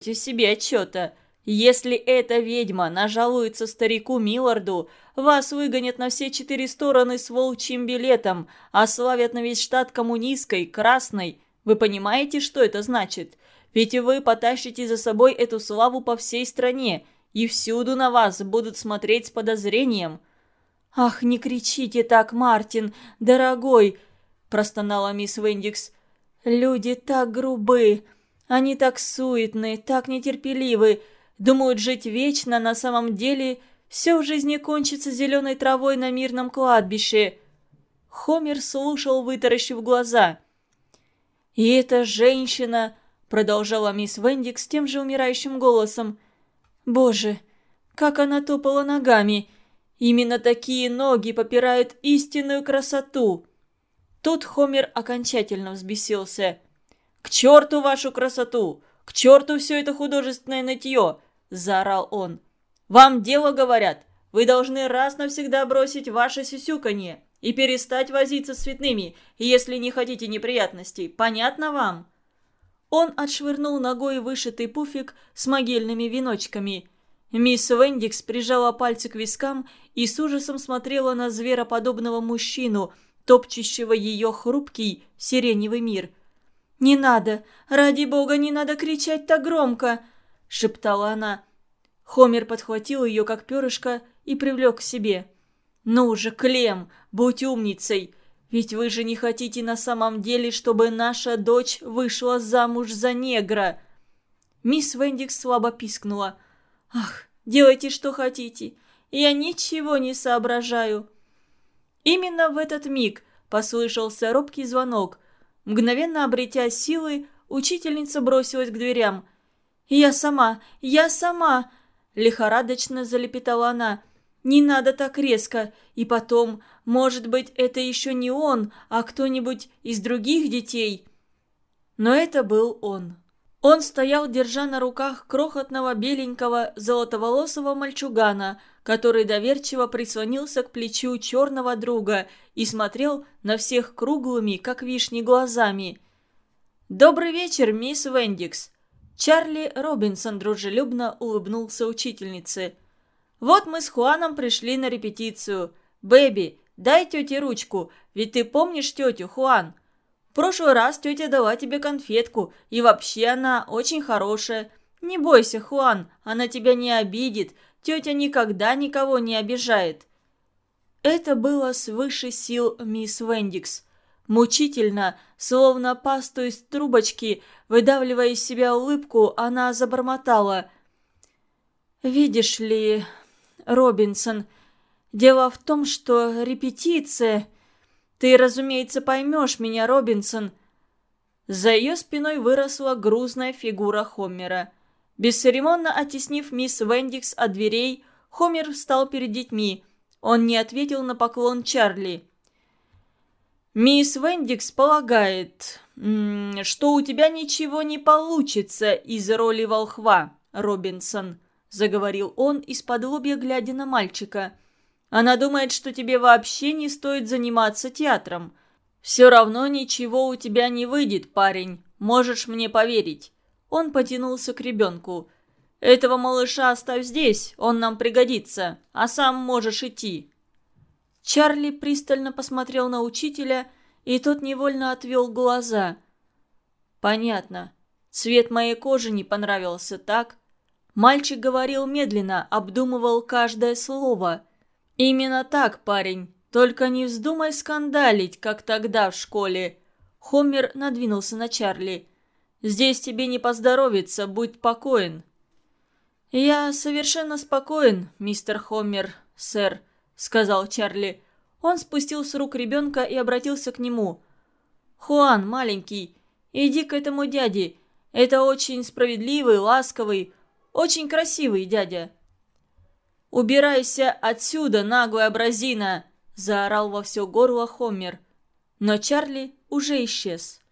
себе отчета. Если эта ведьма нажалуется старику Милларду, вас выгонят на все четыре стороны с волчьим билетом, а славят на весь штат коммунистской, красной. Вы понимаете, что это значит? Ведь вы потащите за собой эту славу по всей стране, и всюду на вас будут смотреть с подозрением. «Ах, не кричите так, Мартин, дорогой!» – простонала мисс Вендикс. «Люди так грубы, они так суетны, так нетерпеливы, думают жить вечно, на самом деле все в жизни кончится зеленой травой на мирном кладбище». Хомер слушал, вытаращив глаза. «И эта женщина...» — продолжала мисс Вендик с тем же умирающим голосом. «Боже, как она топала ногами! Именно такие ноги попирают истинную красоту!» Тут Хомер окончательно взбесился. «К черту вашу красоту! К черту все это художественное нытье!» – заорал он. Вам дело говорят. Вы должны раз навсегда бросить ваше сюсюканье и перестать возиться с цветными, если не хотите неприятностей. Понятно вам?» Он отшвырнул ногой вышитый пуфик с могильными веночками. Мисс Вендикс прижала пальцы к вискам и с ужасом смотрела на звероподобного мужчину, топчущего ее хрупкий сиреневый мир. «Не надо! Ради бога, не надо кричать так громко!» — шептала она. Хомер подхватил ее, как перышко, и привлек к себе. «Ну же, Клем, будь умницей! Ведь вы же не хотите на самом деле, чтобы наша дочь вышла замуж за негра!» Мисс Вендикс слабо пискнула. «Ах, делайте, что хотите! Я ничего не соображаю!» Именно в этот миг послышался робкий звонок. Мгновенно обретя силы, учительница бросилась к дверям. «Я сама! Я сама!» Лихорадочно залепетала она. «Не надо так резко. И потом, может быть, это еще не он, а кто-нибудь из других детей». Но это был он. Он стоял, держа на руках крохотного беленького золотоволосого мальчугана, который доверчиво прислонился к плечу черного друга и смотрел на всех круглыми, как вишни, глазами. «Добрый вечер, мисс Вендикс!» Чарли Робинсон дружелюбно улыбнулся учительнице. «Вот мы с Хуаном пришли на репетицию. Бэби, дай тете ручку, ведь ты помнишь тетю, Хуан? Прошлый раз тетя дала тебе конфетку, и вообще она очень хорошая. Не бойся, Хуан, она тебя не обидит, тетя никогда никого не обижает». Это было свыше сил мисс Вендикс. Мучительно, словно пасту из трубочки, выдавливая из себя улыбку, она забормотала. «Видишь ли, Робинсон, дело в том, что репетиция... Ты, разумеется, поймешь меня, Робинсон». За ее спиной выросла грузная фигура Хомера. Бесцеремонно оттеснив мисс Вендикс от дверей, Хомер встал перед детьми. Он не ответил на поклон Чарли. «Мисс Вендикс полагает, что у тебя ничего не получится из роли волхва, Робинсон», — заговорил он из-под глядя на мальчика. «Она думает, что тебе вообще не стоит заниматься театром. Все равно ничего у тебя не выйдет, парень, можешь мне поверить». Он потянулся к ребенку. «Этого малыша оставь здесь, он нам пригодится, а сам можешь идти». Чарли пристально посмотрел на учителя, и тот невольно отвел глаза. «Понятно. Цвет моей кожи не понравился, так?» Мальчик говорил медленно, обдумывал каждое слово. «Именно так, парень. Только не вздумай скандалить, как тогда в школе». Хомер надвинулся на Чарли. «Здесь тебе не поздоровится, будь покоен». «Я совершенно спокоен, мистер Хомер, сэр», сказал Чарли. Он спустил с рук ребенка и обратился к нему. «Хуан, маленький, иди к этому дяде. Это очень справедливый, ласковый, очень красивый дядя». «Убирайся отсюда, наглая бразина!» – заорал во все горло Хомер. Но Чарли уже исчез.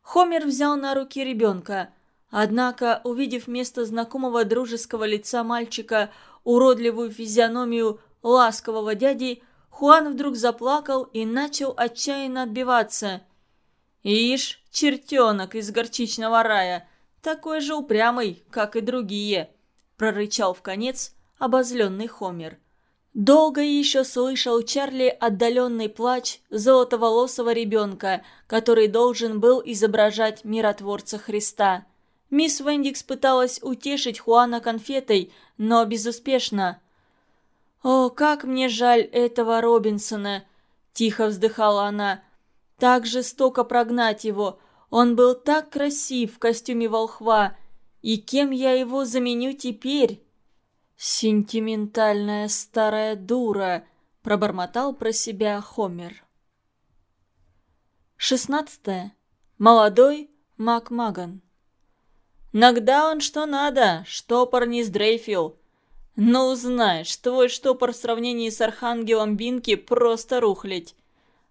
Хомер взял на руки ребенка. Однако, увидев вместо знакомого дружеского лица мальчика уродливую физиономию ласкового дяди, Хуан вдруг заплакал и начал отчаянно отбиваться. «Ишь, чертенок из горчичного рая, такой же упрямый, как и другие», – прорычал в конец обозленный Хомер. Долго еще слышал Чарли отдаленный плач золотоволосого ребенка, который должен был изображать миротворца Христа. Мисс Вендикс пыталась утешить Хуана конфетой, но безуспешно. «О, как мне жаль этого Робинсона!» – тихо вздыхала она. «Так жестоко прогнать его. Он был так красив в костюме волхва. И кем я его заменю теперь?» «Сентиментальная старая дура», – пробормотал про себя Хомер. Шестнадцатое. Молодой Макмаган. «Нокдаун что надо, штопор не сдрейфил. Ну, знаешь, твой штопор в сравнении с Архангелом Бинки просто рухлить.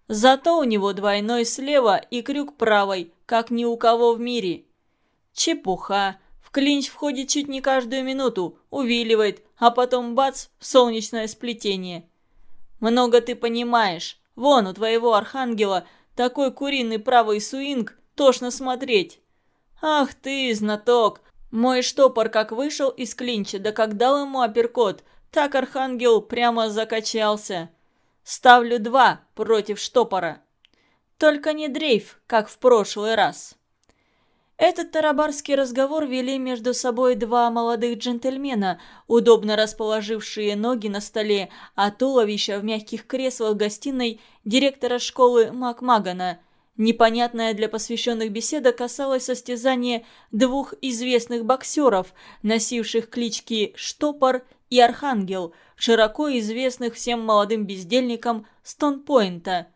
Зато у него двойной слева и крюк правой, как ни у кого в мире. Чепуха клинч входит чуть не каждую минуту, увиливает, а потом бац, солнечное сплетение. Много ты понимаешь. Вон у твоего архангела такой куриный правый суинг, тошно смотреть. Ах ты, знаток, мой штопор как вышел из клинча, да как дал ему апперкот, так архангел прямо закачался. Ставлю два против штопора. Только не дрейф, как в прошлый раз. Этот тарабарский разговор вели между собой два молодых джентльмена, удобно расположившие ноги на столе, а туловища в мягких креслах гостиной директора школы Макмагана. Непонятная для посвященных беседа касалась состязания двух известных боксеров, носивших клички «Штопор» и «Архангел», широко известных всем молодым бездельникам Стонпойнта.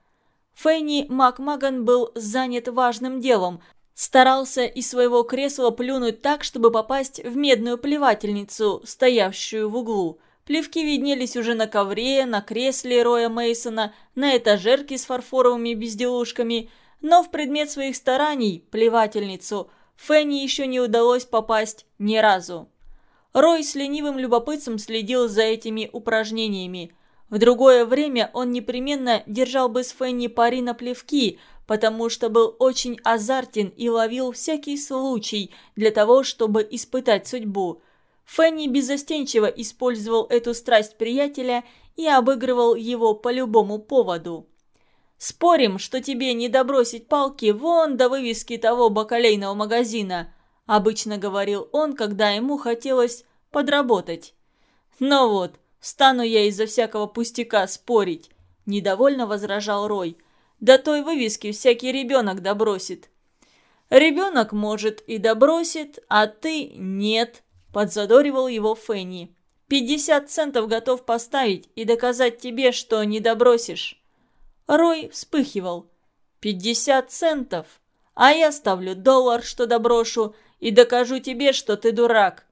Фенни Макмаган был занят важным делом – Старался из своего кресла плюнуть так, чтобы попасть в медную плевательницу, стоявшую в углу. Плевки виднелись уже на ковре, на кресле Роя Мейсона, на этажерке с фарфоровыми безделушками, но в предмет своих стараний, плевательницу, Фенни еще не удалось попасть ни разу. Рой с ленивым любопытством следил за этими упражнениями. В другое время он непременно держал бы с Фенни пари на плевки – потому что был очень азартен и ловил всякий случай для того, чтобы испытать судьбу. Фенни безостенчиво использовал эту страсть приятеля и обыгрывал его по любому поводу. «Спорим, что тебе не добросить палки вон до вывески того бакалейного магазина», обычно говорил он, когда ему хотелось подработать. «Но вот, стану я из-за всякого пустяка спорить», недовольно возражал Рой. До той вывески всякий ребенок добросит». «Ребенок, может, и добросит, а ты нет», – подзадоривал его Фенни. «Пятьдесят центов готов поставить и доказать тебе, что не добросишь». Рой вспыхивал. «Пятьдесят центов? А я ставлю доллар, что доброшу, и докажу тебе, что ты дурак».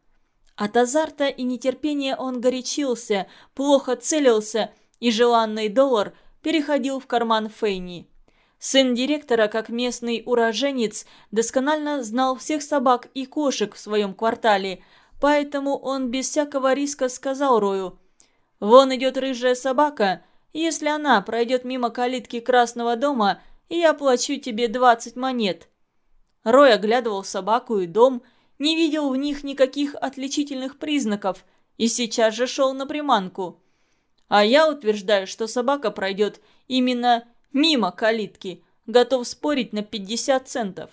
От азарта и нетерпения он горячился, плохо целился, и желанный доллар – переходил в карман Фейни. Сын директора, как местный уроженец, досконально знал всех собак и кошек в своем квартале, поэтому он без всякого риска сказал Рою, «Вон идет рыжая собака, если она пройдет мимо калитки Красного дома, я плачу тебе 20 монет». Рой оглядывал собаку и дом, не видел в них никаких отличительных признаков и сейчас же шел на приманку. А я утверждаю, что собака пройдет именно мимо калитки. Готов спорить на 50 центов.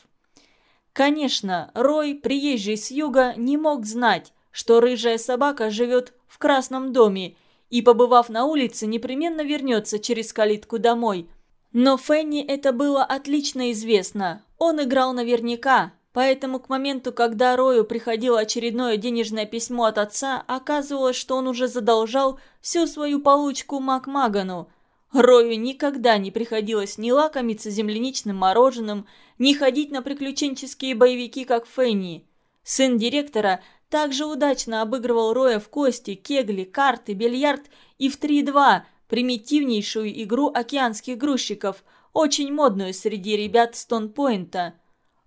Конечно, Рой, приезжий с юга, не мог знать, что рыжая собака живет в красном доме и, побывав на улице, непременно вернется через калитку домой. Но Фенни это было отлично известно. Он играл наверняка, Поэтому к моменту, когда Рою приходило очередное денежное письмо от отца, оказывалось, что он уже задолжал всю свою получку Макмагану. Рою никогда не приходилось ни лакомиться земляничным мороженым, ни ходить на приключенческие боевики, как Фенни. Сын директора также удачно обыгрывал Роя в кости, кегли, карты, бильярд и в 3-2, примитивнейшую игру океанских грузчиков, очень модную среди ребят Стонпойнта.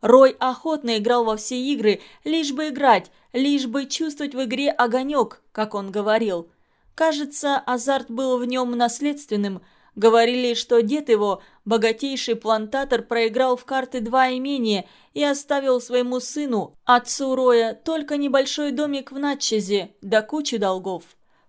Рой охотно играл во все игры, лишь бы играть, лишь бы чувствовать в игре огонек, как он говорил. Кажется, азарт был в нем наследственным. Говорили, что дед его, богатейший плантатор, проиграл в карты два имения и оставил своему сыну, отцу Роя, только небольшой домик в Натчезе, да кучу долгов.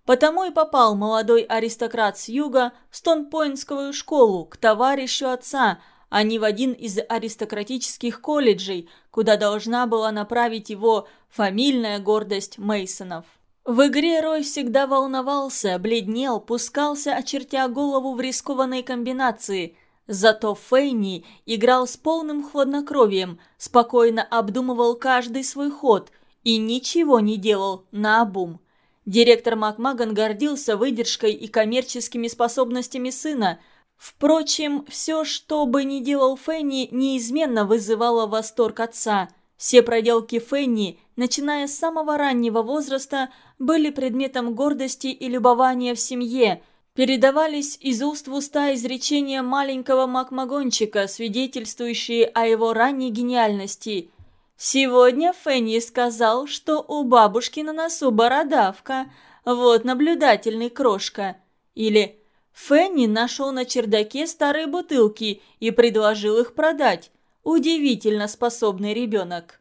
Потому и попал молодой аристократ с юга в Стонпойнтскую школу к товарищу отца, а не в один из аристократических колледжей, куда должна была направить его фамильная гордость Мейсонов. В игре Рой всегда волновался, бледнел, пускался, очертя голову в рискованной комбинации. Зато Фейни играл с полным хладнокровием, спокойно обдумывал каждый свой ход и ничего не делал наобум. Директор Макмаган гордился выдержкой и коммерческими способностями сына. Впрочем, все, что бы ни делал Фенни, неизменно вызывало восторг отца. Все проделки Фенни, начиная с самого раннего возраста, были предметом гордости и любования в семье, передавались из уст в уста изречения маленького макмагончика, свидетельствующие о его ранней гениальности. «Сегодня Фенни сказал, что у бабушки на носу бородавка, вот наблюдательный крошка». Или «Фенни нашел на чердаке старые бутылки и предложил их продать. Удивительно способный ребенок».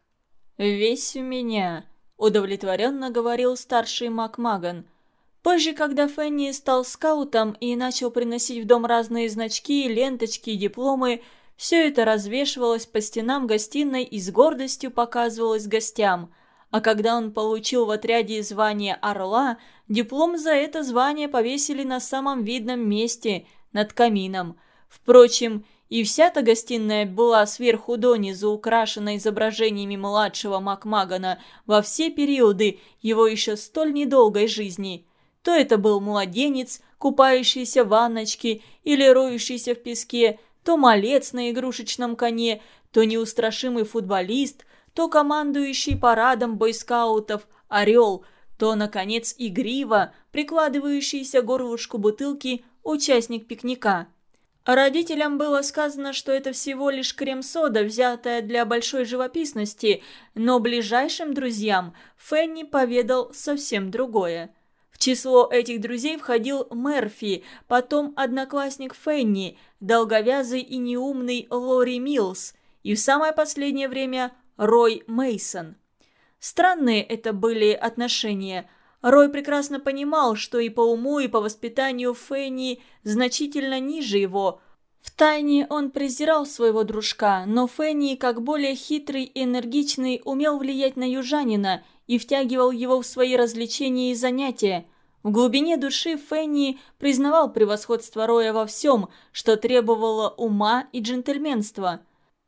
«Весь у меня», – удовлетворенно говорил старший Макмаган. Позже, когда Фенни стал скаутом и начал приносить в дом разные значки, ленточки и дипломы, все это развешивалось по стенам гостиной и с гордостью показывалось гостям. А когда он получил в отряде звание «Орла», диплом за это звание повесили на самом видном месте, над камином. Впрочем, и вся та гостиная была сверху донизу украшена изображениями младшего Макмагана во все периоды его еще столь недолгой жизни. То это был младенец, купающийся в ванночке или роющийся в песке, то малец на игрушечном коне, то неустрашимый футболист, то командующий парадом бойскаутов орел, то, наконец, игриво, прикладывающийся горлышку бутылки участник пикника – Родителям было сказано, что это всего лишь крем-сода, взятая для большой живописности, но ближайшим друзьям Фенни поведал совсем другое. В число этих друзей входил Мерфи, потом одноклассник Фенни, долговязый и неумный Лори Милс, и в самое последнее время Рой Мейсон. Странные это были отношения – Рой прекрасно понимал, что и по уму, и по воспитанию Фенни значительно ниже его. Втайне он презирал своего дружка, но Фенни, как более хитрый и энергичный, умел влиять на южанина и втягивал его в свои развлечения и занятия. В глубине души Фенни признавал превосходство Роя во всем, что требовало ума и джентльменства.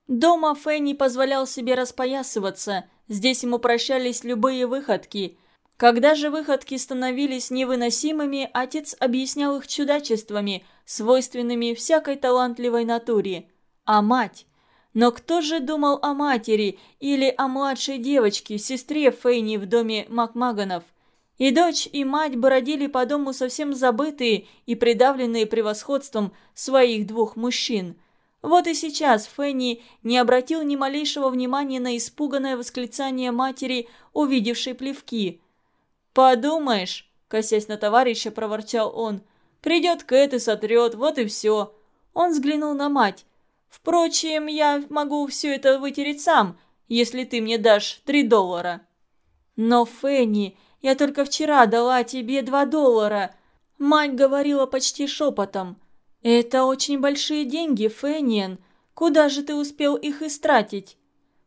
Дома Фенни позволял себе распоясываться, здесь ему прощались любые выходки – когда же выходки становились невыносимыми, отец объяснял их чудачествами, свойственными всякой талантливой натуре. А мать? Но кто же думал о матери или о младшей девочке, сестре Фейни в доме Макмаганов? И дочь, и мать бродили по дому совсем забытые и придавленные превосходством своих двух мужчин. Вот и сейчас Фенни не обратил ни малейшего внимания на испуганное восклицание матери, увидевшей плевки – «Подумаешь», — косясь на товарища, проворчал он, — «придет Кэт и сотрет, вот и все». Он взглянул на мать. «Впрочем, я могу все это вытереть сам, если ты мне дашь три доллара». «Но, Фенни, я только вчера дала тебе два доллара». Мать говорила почти шепотом. «Это очень большие деньги, Фенниен. Куда же ты успел их истратить?»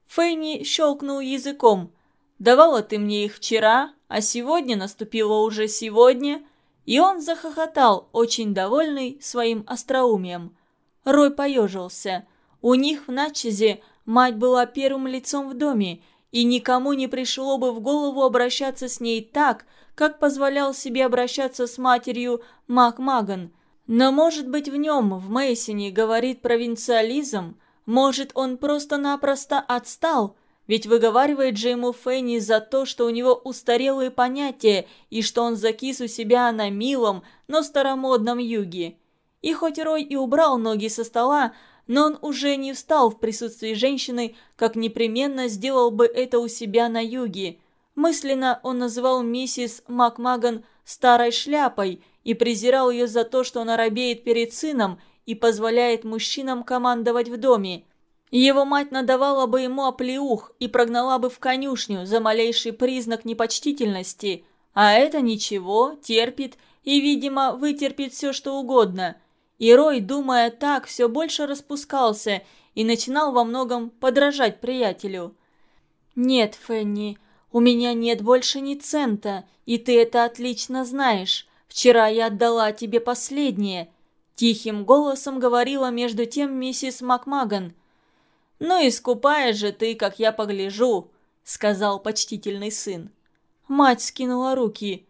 Фенни щелкнул языком. «Давала ты мне их вчера, а сегодня наступило уже сегодня, и он захохотал, очень довольный своим остроумием. Рой поежился. У них в Натчезе мать была первым лицом в доме, и никому не пришло бы в голову обращаться с ней так, как позволял себе обращаться с матерью Мак Маган. Но может быть в нем, в Мейсоне, говорит провинциализм, может он просто-напросто отстал – ведь выговаривает же ему Фенни за то, что у него устарелые понятия и что он закис у себя на милом, но старомодном юге. И хоть Рой и убрал ноги со стола, но он уже не встал в присутствии женщины, как непременно сделал бы это у себя на юге. Мысленно он называл миссис Макмаган «старой шляпой» и презирал ее за то, что она робеет перед сыном и позволяет мужчинам командовать в доме. Его мать надавала бы ему оплеух и прогнала бы в конюшню за малейший признак непочтительности, а это ничего, терпит и, видимо, вытерпит все, что угодно. И Рой, думая так, все больше распускался и начинал во многом подражать приятелю. «Нет, Фенни, у меня нет больше ни цента, и ты это отлично знаешь. Вчера я отдала тебе последнее», – тихим голосом говорила между тем миссис Макмаган. «Ну и скупая же ты, как я погляжу», – сказал почтительный сын. Мать скинула руки.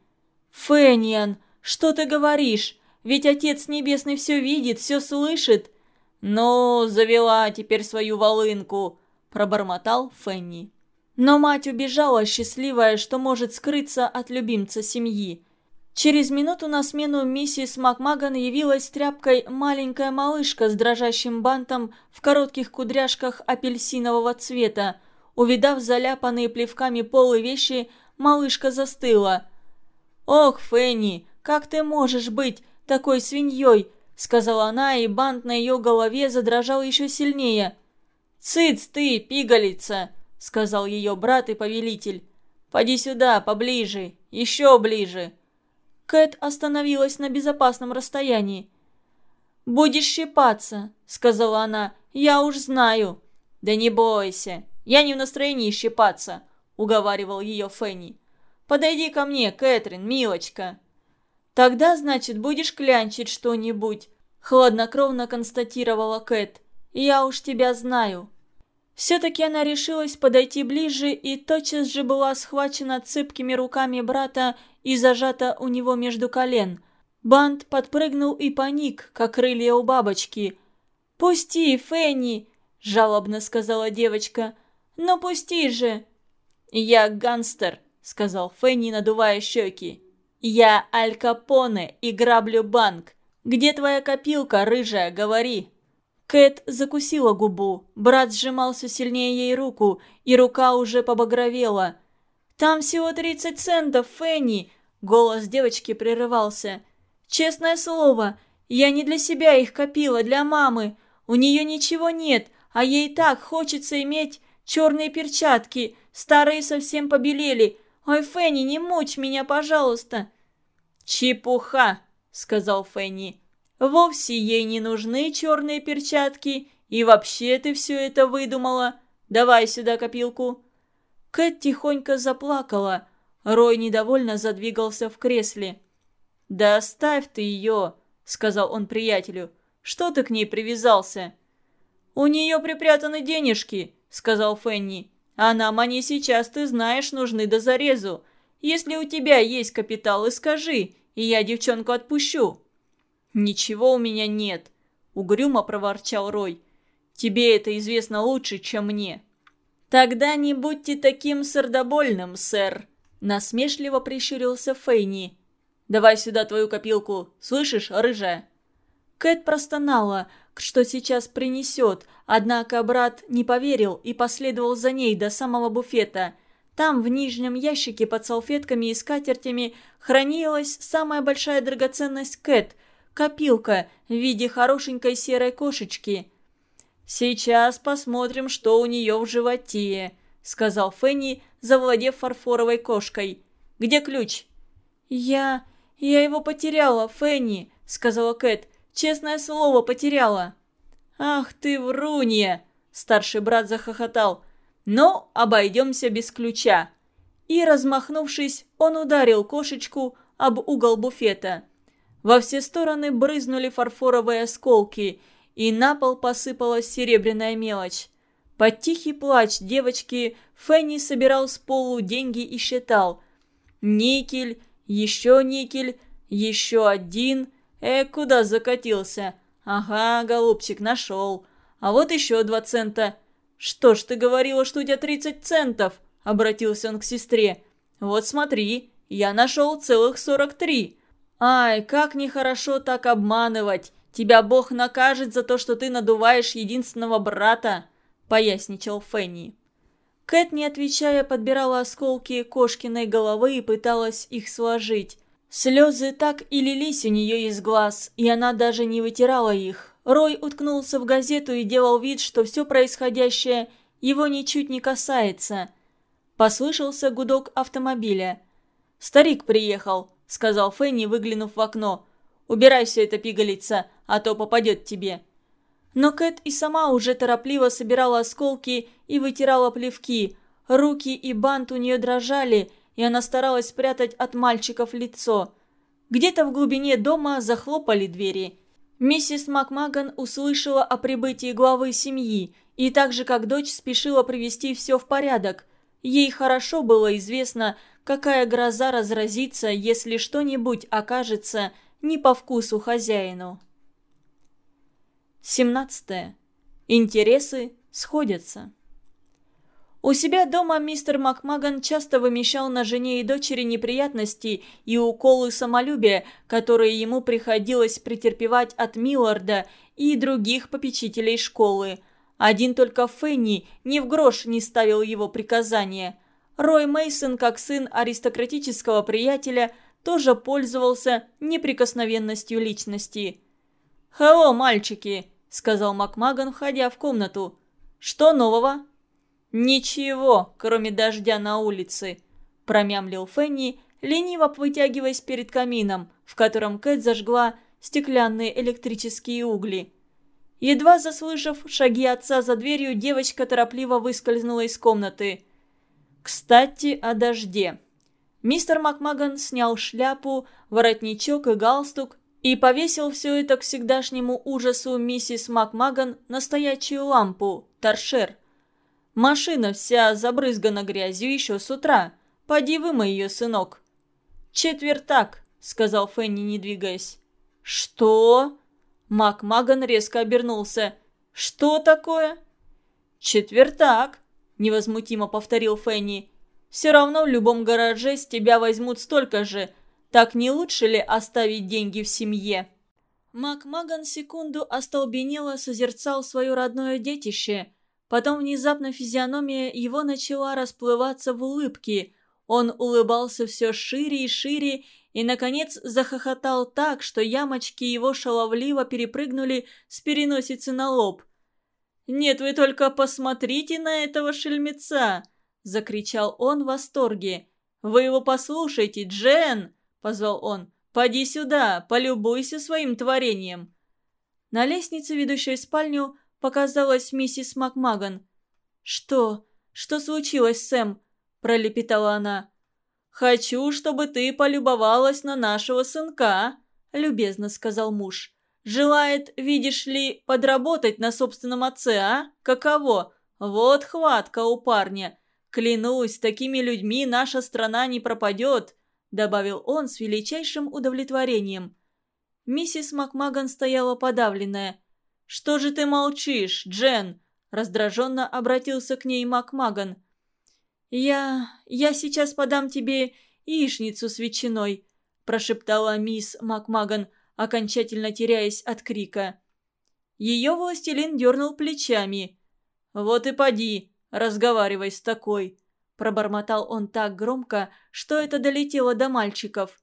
«Фэниан, что ты говоришь? Ведь Отец Небесный все видит, все слышит». «Ну, завела теперь свою волынку», – пробормотал Фенни. Но мать убежала, счастливая, что может скрыться от любимца семьи. Через минуту на смену миссис Макмаган явилась тряпкой маленькая малышка с дрожащим бантом в коротких кудряшках апельсинового цвета. Увидав заляпанные плевками полы вещи, малышка застыла. «Ох, Фенни, как ты можешь быть такой свиньей?» — сказала она, и бант на ее голове задрожал еще сильнее. «Цыц ты, пигалица!» — сказал ее брат и повелитель. «Поди сюда, поближе, еще ближе!» Кэт остановилась на безопасном расстоянии. «Будешь щипаться», — сказала она, — «я уж знаю». «Да не бойся, я не в настроении щипаться», — уговаривал ее Фенни. «Подойди ко мне, Кэтрин, милочка». «Тогда, значит, будешь клянчить что-нибудь», — хладнокровно констатировала Кэт. «Я уж тебя знаю». Все-таки она решилась подойти ближе и тотчас же была схвачена цепкими руками брата и зажата у него между колен. Бант подпрыгнул и паник, как крылья у бабочки. «Пусти, Фенни!» – жалобно сказала девочка. «Ну пусти же!» «Я гангстер», – сказал Фенни, надувая щеки. «Я Аль Капоне и граблю банк. Где твоя копилка, рыжая, говори?» Кэт закусила губу. Брат сжимался сильнее ей руку, и рука уже побагровела. «Там всего тридцать центов, Фенни!» Голос девочки прерывался. «Честное слово, я не для себя их копила, для мамы. У нее ничего нет, а ей так хочется иметь черные перчатки. Старые совсем побелели. Ой, Фенни, не мучь меня, пожалуйста!» «Чепуха!» — сказал Фенни. «Вовсе ей не нужны черные перчатки, и вообще ты все это выдумала. Давай сюда копилку». Кэт тихонько заплакала. Рой недовольно задвигался в кресле. «Да оставь ты ее», — сказал он приятелю. «Что ты к ней привязался?» «У нее припрятаны денежки», — сказал Фенни. «А нам они сейчас, ты знаешь, нужны до зарезу. Если у тебя есть капитал, и скажи, и я девчонку отпущу». «Ничего у меня нет», — угрюмо проворчал Рой. «Тебе это известно лучше, чем мне». «Тогда не будьте таким сердобольным, сэр», — насмешливо прищурился Фейни. «Давай сюда твою копилку, слышишь, рыжая?» Кэт простонала, что сейчас принесет, однако брат не поверил и последовал за ней до самого буфета. Там, в нижнем ящике под салфетками и скатертями, хранилась самая большая драгоценность Кэт – копилка в виде хорошенькой серой кошечки. «Сейчас посмотрим, что у нее в животе», – сказал Фенни, завладев фарфоровой кошкой. «Где ключ?» «Я... я его потеряла, Фенни», – сказала Кэт. Честное слово, потеряла». «Ах ты врунья!» – старший брат захохотал. «Но обойдемся без ключа». И, размахнувшись, он ударил кошечку об угол буфета. Во все стороны брызнули фарфоровые осколки, и на пол посыпалась серебряная мелочь. Под тихий плач девочки Фенни собирал с полу деньги и считал. Никель, еще никель, еще один – «Э, куда закатился? Ага, голубчик, нашел. А вот еще два цента. Что ж, ты говорила, что у тебя тридцать центов?» Обратился он к сестре. «Вот смотри, я нашел целых сорок три. Ай, как нехорошо так обманывать. Тебя Бог накажет за то, что ты надуваешь единственного брата», поясничал Фенни. Кэт, не отвечая, подбирала осколки кошкиной головы и пыталась их сложить. Слезы так и лились у нее из глаз, и она даже не вытирала их. Рой уткнулся в газету и делал вид, что все происходящее его ничуть не касается. Послышался гудок автомобиля. «Старик приехал», — сказал Фенни, выглянув в окно. «Убирай все это пигалица, а то попадет тебе». Но Кэт и сама уже торопливо собирала осколки и вытирала плевки. Руки и бант у нее дрожали, и она старалась спрятать от мальчиков лицо. Где-то в глубине дома захлопали двери. Миссис Макмаган услышала о прибытии главы семьи и так же, как дочь, спешила привести все в порядок. Ей хорошо было известно, какая гроза разразится, если что-нибудь окажется не по вкусу хозяину. 17. Интересы сходятся. У себя дома мистер Макмаган часто вымещал на жене и дочери неприятности и уколы самолюбия, которые ему приходилось претерпевать от Милларда и других попечителей школы. Один только Фенни ни в грош не ставил его приказания. Рой Мейсон, как сын аристократического приятеля, тоже пользовался неприкосновенностью личности. «Хелло, мальчики!» – сказал Макмаган, входя в комнату. «Что нового?» «Ничего, кроме дождя на улице», – промямлил Фенни, лениво вытягиваясь перед камином, в котором Кэт зажгла стеклянные электрические угли. Едва заслышав шаги отца за дверью, девочка торопливо выскользнула из комнаты. «Кстати, о дожде». Мистер Макмаган снял шляпу, воротничок и галстук и повесил все это к всегдашнему ужасу миссис Макмаган на стоячую лампу, торшер. Машина вся забрызгана грязью еще с утра. Поди вымой ее, сынок». «Четвертак», — сказал Фенни, не двигаясь. «Что?» Мак Маган резко обернулся. «Что такое?» «Четвертак», — невозмутимо повторил Фенни. «Все равно в любом гараже с тебя возьмут столько же. Так не лучше ли оставить деньги в семье?» Мак Маган секунду остолбенело созерцал свое родное детище — Потом внезапно физиономия его начала расплываться в улыбке. Он улыбался все шире и шире и, наконец, захохотал так, что ямочки его шаловливо перепрыгнули с переносицы на лоб. «Нет, вы только посмотрите на этого шельмеца!» – закричал он в восторге. «Вы его послушайте, Джен!» – позвал он. «Поди сюда, полюбуйся своим творением!» На лестнице, ведущей в спальню, показалась миссис Макмаган. «Что? Что случилось, Сэм?» – пролепетала она. «Хочу, чтобы ты полюбовалась на нашего сынка», – любезно сказал муж. «Желает, видишь ли, подработать на собственном отце, а? Каково? Вот хватка у парня. Клянусь, такими людьми наша страна не пропадет», – добавил он с величайшим удовлетворением. Миссис Макмаган стояла подавленная. «Что же ты молчишь, Джен?» – раздраженно обратился к ней Макмаган. «Я... я сейчас подам тебе яичницу с ветчиной», – прошептала мисс Макмаган, окончательно теряясь от крика. Ее властелин дернул плечами. «Вот и поди, разговаривай с такой», – пробормотал он так громко, что это долетело до мальчиков.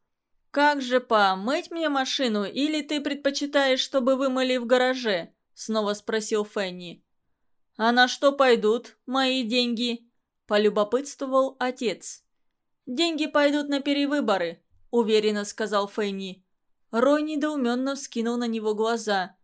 «Как же, па, мыть мне машину, или ты предпочитаешь, чтобы вымыли в гараже?» снова спросил Фенни. «А на что пойдут мои деньги?» – полюбопытствовал отец. «Деньги пойдут на перевыборы», – уверенно сказал Фенни. Рой недоуменно вскинул на него глаза.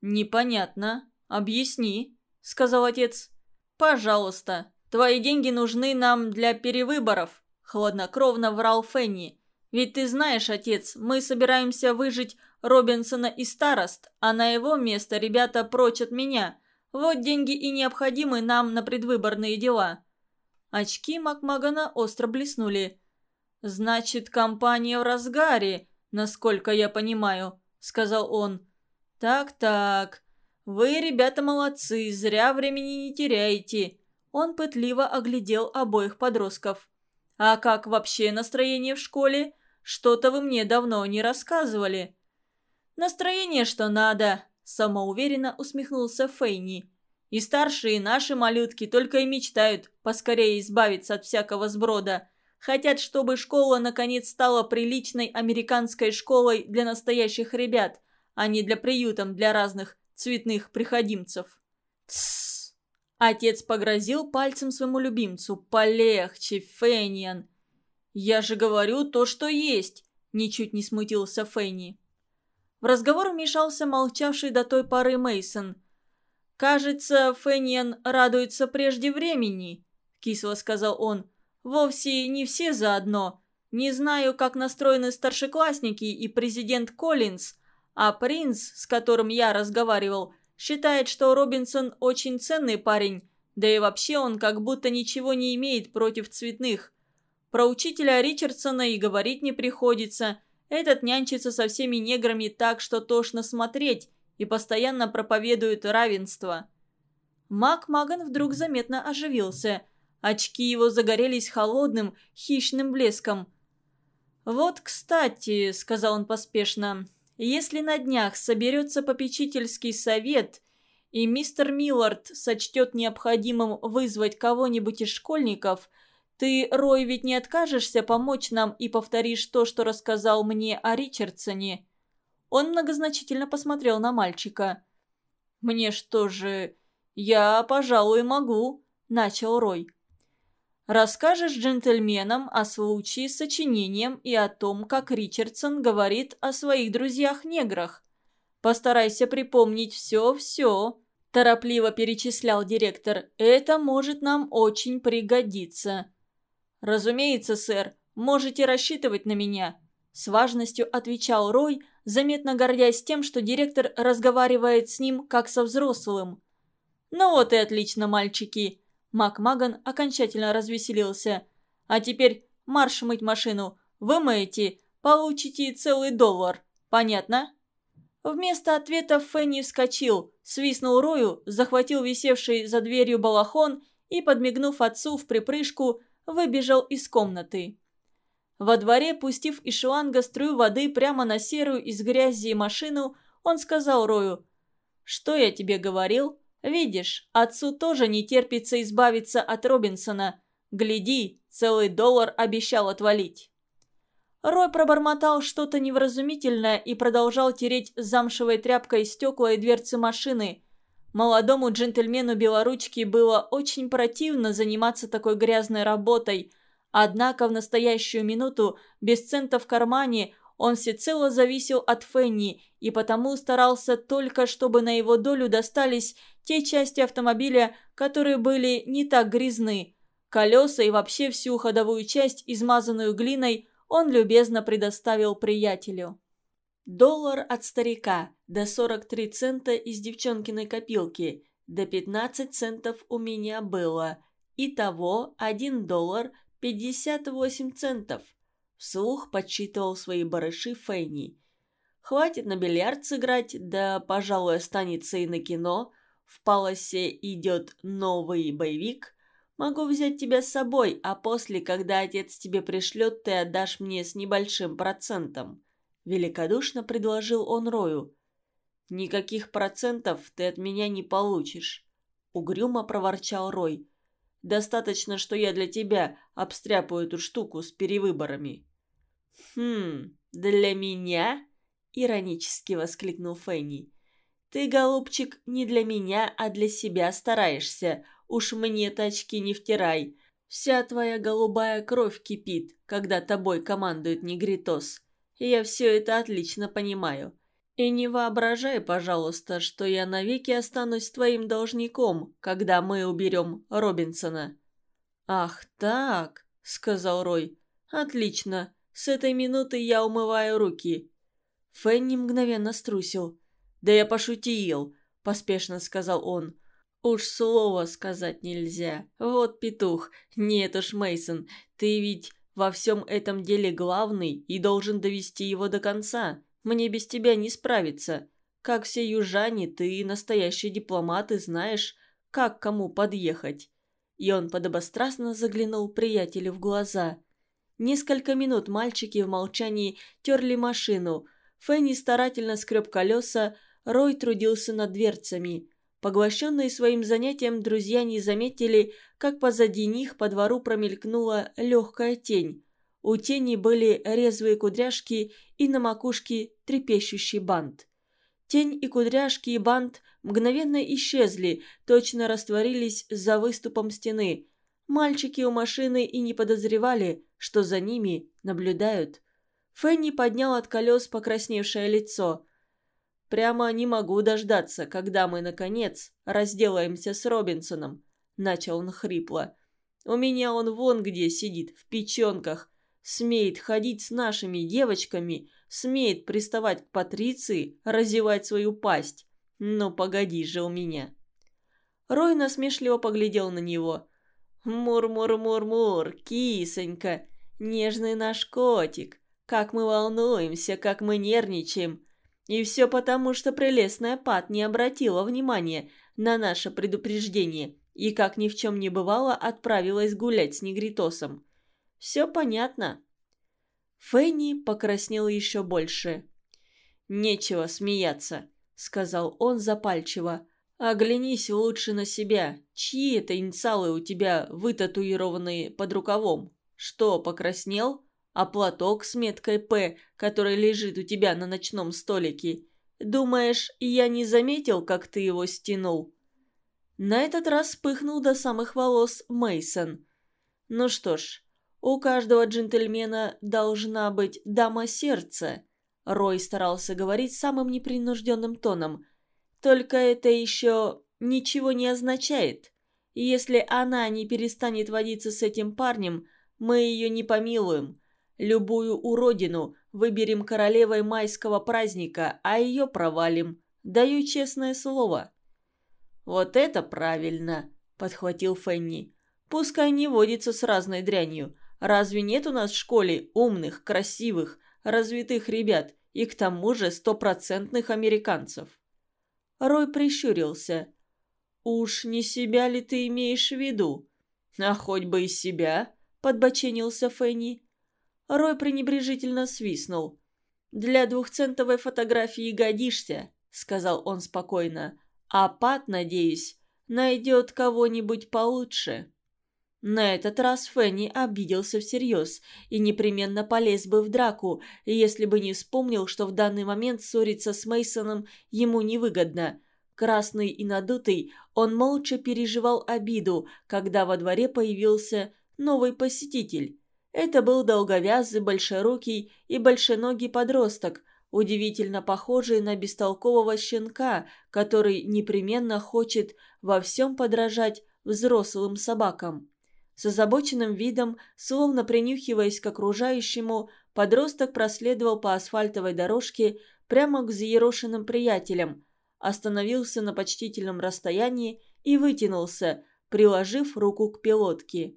«Непонятно. Объясни», – сказал отец. «Пожалуйста. Твои деньги нужны нам для перевыборов», – хладнокровно врал Фенни. «Ведь ты знаешь, отец, мы собираемся выжить Робинсона и старост, а на его место ребята прочат меня. Вот деньги и необходимы нам на предвыборные дела». Очки Макмагана остро блеснули. «Значит, компания в разгаре, насколько я понимаю», — сказал он. «Так-так. Вы, ребята, молодцы, зря времени не теряете». Он пытливо оглядел обоих подростков. «А как вообще настроение в школе? Что-то вы мне давно не рассказывали». «Настроение, что надо», – самоуверенно усмехнулся Фейни. «И старшие наши малютки только и мечтают поскорее избавиться от всякого сброда. Хотят, чтобы школа наконец стала приличной американской школой для настоящих ребят, а не для приютом для разных цветных приходимцев. Тссс. Отец погрозил пальцем своему любимцу. «Полегче, Фэниан!» «Я же говорю то, что есть!» Ничуть не смутился Фэнни. В разговор вмешался молчавший до той поры Мейсон. «Кажется, Фэниан радуется прежде времени», — кисло сказал он. «Вовсе не все заодно. Не знаю, как настроены старшеклассники и президент Коллинз, а принц, с которым я разговаривал, считает, что Робинсон очень ценный парень, да и вообще он как будто ничего не имеет против цветных. Про учителя Ричардсона и говорить не приходится. Этот нянчится со всеми неграми так, что тошно смотреть, и постоянно проповедует равенство. Мак Маган вдруг заметно оживился. Очки его загорелись холодным, хищным блеском. «Вот, кстати», — сказал он поспешно, если на днях соберется попечительский совет, и мистер Миллард сочтет необходимым вызвать кого-нибудь из школьников, ты, Рой, ведь не откажешься помочь нам и повторишь то, что рассказал мне о Ричардсоне?» Он многозначительно посмотрел на мальчика. «Мне что же... Я, пожалуй, могу», — начал Рой. Расскажешь джентльменам о случае с сочинением и о том, как Ричардсон говорит о своих друзьях-неграх. Постарайся припомнить все-все», – торопливо перечислял директор. «Это может нам очень пригодиться». «Разумеется, сэр, можете рассчитывать на меня», – с важностью отвечал Рой, заметно гордясь тем, что директор разговаривает с ним как со взрослым. «Ну вот и отлично, мальчики», Мак Маган окончательно развеселился. «А теперь марш мыть машину. Вымоете, получите целый доллар. Понятно?» Вместо ответа Фенни вскочил, свистнул Рою, захватил висевший за дверью балахон и, подмигнув отцу в припрыжку, выбежал из комнаты. Во дворе, пустив из шланга струю воды прямо на серую из грязи машину, он сказал Рою, «Что я тебе говорил? Видишь, отцу тоже не терпится избавиться от Робинсона. Гляди, целый доллар обещал отвалить. Рой пробормотал что-то невразумительное и продолжал тереть замшевой тряпкой стекла и дверцы машины. Молодому джентльмену белоручки было очень противно заниматься такой грязной работой, однако в настоящую минуту, без цента в кармане, он всецело зависел от Фенни и потому старался только, чтобы на его долю достались те части автомобиля, которые были не так грязны. Колеса и вообще всю ходовую часть, измазанную глиной, он любезно предоставил приятелю. Доллар от старика, до 43 цента из девчонкиной копилки, до 15 центов у меня было. Итого 1 доллар 58 центов. Вслух подсчитывал свои барыши Фейни. Хватит на бильярд сыграть, да, пожалуй, останется и на кино. В Паласе идет новый боевик. Могу взять тебя с собой, а после, когда отец тебе пришлет, ты отдашь мне с небольшим процентом. Великодушно предложил он Рою. «Никаких процентов ты от меня не получишь», — угрюмо проворчал Рой. «Достаточно, что я для тебя обстряпаю эту штуку с перевыборами». «Хм, для меня?» — иронически воскликнул Фенни. «Ты, голубчик, не для меня, а для себя стараешься. Уж мне тачки не втирай. Вся твоя голубая кровь кипит, когда тобой командует негритос. Я все это отлично понимаю. И не воображай, пожалуйста, что я навеки останусь твоим должником, когда мы уберем Робинсона». «Ах так», — сказал Рой. «Отлично. С этой минуты я умываю руки». Фенни мгновенно струсил. «Да я пошутил», — поспешно сказал он. «Уж слова сказать нельзя. Вот петух. Нет уж, Мейсон, ты ведь во всем этом деле главный и должен довести его до конца. Мне без тебя не справиться. Как все южане, ты настоящий дипломат и знаешь, как кому подъехать». И он подобострастно заглянул приятелю в глаза – Несколько минут мальчики в молчании терли машину. Фенни старательно скреб колеса, Рой трудился над дверцами. Поглощенные своим занятием, друзья не заметили, как позади них по двору промелькнула легкая тень. У тени были резвые кудряшки и на макушке трепещущий бант. Тень и кудряшки и бант мгновенно исчезли, точно растворились за выступом стены. Мальчики у машины и не подозревали, что за ними наблюдают. Фенни поднял от колес покрасневшее лицо. «Прямо не могу дождаться, когда мы, наконец, разделаемся с Робинсоном», — начал он хрипло. «У меня он вон где сидит, в печенках. Смеет ходить с нашими девочками, смеет приставать к Патриции, разевать свою пасть. Ну, погоди же у меня». Рой насмешливо поглядел на него. «Мур-мур-мур-мур, кисонька, нежный наш котик, как мы волнуемся, как мы нервничаем. И все потому, что прелестная Пат не обратила внимания на наше предупреждение и, как ни в чем не бывало, отправилась гулять с негритосом. Все понятно. Фенни покраснел еще больше. «Нечего смеяться», — сказал он запальчиво. «Оглянись лучше на себя. Чьи это инициалы у тебя вытатуированные под рукавом? Что, покраснел?» А платок с меткой «П», который лежит у тебя на ночном столике, думаешь, я не заметил, как ты его стянул?» На этот раз вспыхнул до самых волос Мейсон. «Ну что ж, у каждого джентльмена должна быть дама сердца», Рой старался говорить самым непринужденным тоном. «Только это еще ничего не означает. Если она не перестанет водиться с этим парнем, мы ее не помилуем. Любую уродину выберем королевой майского праздника, а ее провалим. Даю честное слово». «Вот это правильно», — подхватил Фенни. «Пускай не водится с разной дрянью. Разве нет у нас в школе умных, красивых, развитых ребят и к тому же стопроцентных американцев?» Рой прищурился. «Уж не себя ли ты имеешь в виду?» «А хоть бы и себя», — подбоченился Фенни. Рой пренебрежительно свистнул. «Для двухцентовой фотографии годишься», — сказал он спокойно. «А Пат, надеюсь, найдет кого-нибудь получше». На этот раз Фенни обиделся всерьез и непременно полез бы в драку, если бы не вспомнил, что в данный момент ссориться с Мейсоном ему невыгодно. Красный и надутый, он молча переживал обиду, когда во дворе появился новый посетитель. Это был долговязый, большерукий и большеногий подросток, удивительно похожий на бестолкового щенка, который непременно хочет во всем подражать взрослым собакам. С озабоченным видом, словно принюхиваясь к окружающему, подросток проследовал по асфальтовой дорожке прямо к взъерошенным приятелям, остановился на почтительном расстоянии и вытянулся, приложив руку к пилотке.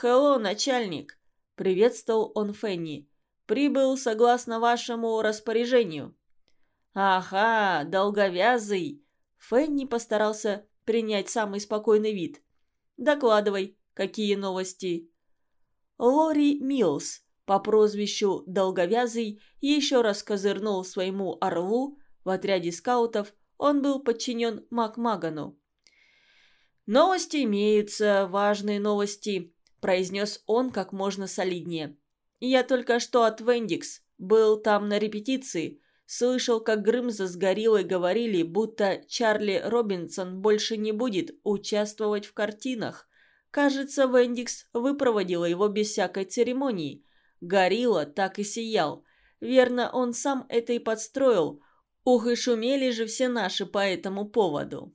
«Хелло, начальник!» — приветствовал он Фенни. «Прибыл согласно вашему распоряжению». «Ага, долговязый!» Фенни постарался принять самый спокойный вид. «Докладывай, какие новости?» Лори Милс по прозвищу Долговязый еще раз козырнул своему орлу в отряде скаутов, он был подчинен Макмагану. «Новости имеются, важные новости», – произнес он как можно солиднее. «Я только что от Вендикс. Был там на репетиции. Слышал, как Грымза с Гориллой говорили, будто Чарли Робинсон больше не будет участвовать в картинах. Кажется, Вендикс выпроводила его без всякой церемонии. Горилла так и сиял. Верно, он сам это и подстроил. Ух и шумели же все наши по этому поводу.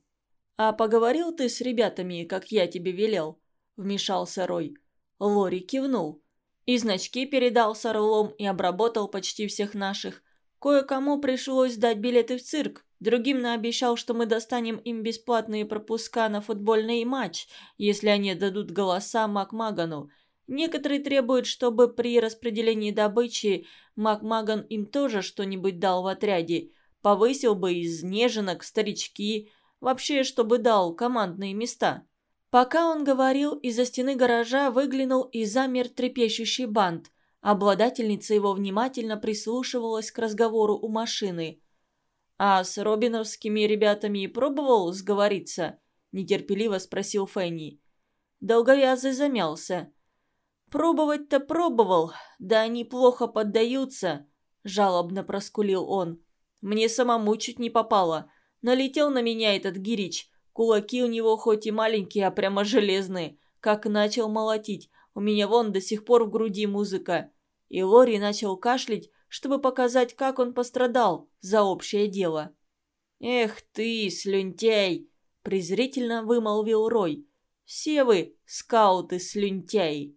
«А поговорил ты с ребятами, как я тебе велел?» – вмешался Рой. Лори кивнул. И значки передал с Орлом и обработал почти всех наших. Кое-кому пришлось дать билеты в цирк. Другим наобещал, что мы достанем им бесплатные пропуска на футбольный матч, если они дадут голоса Макмагану. Некоторые требуют, чтобы при распределении добычи Макмаган им тоже что-нибудь дал в отряде. Повысил бы из неженок старички, вообще, чтобы дал командные места. Пока он говорил, из-за стены гаража выглянул и замер трепещущий бант. Обладательница его внимательно прислушивалась к разговору у машины. «А с робиновскими ребятами пробовал сговориться?» – нетерпеливо спросил Фенни. Долговязый замялся. «Пробовать-то пробовал, да они плохо поддаются», – жалобно проскулил он. «Мне самому чуть не попало. Налетел на меня этот Гирич. Кулаки у него хоть и маленькие, а прямо железные. Как начал молотить. У меня вон до сих пор в груди музыка». И Лори начал кашлять, чтобы показать, как он пострадал за общее дело. «Эх ты, слюнтяй!» – презрительно вымолвил Рой. «Все вы, скауты-слюнтяи!»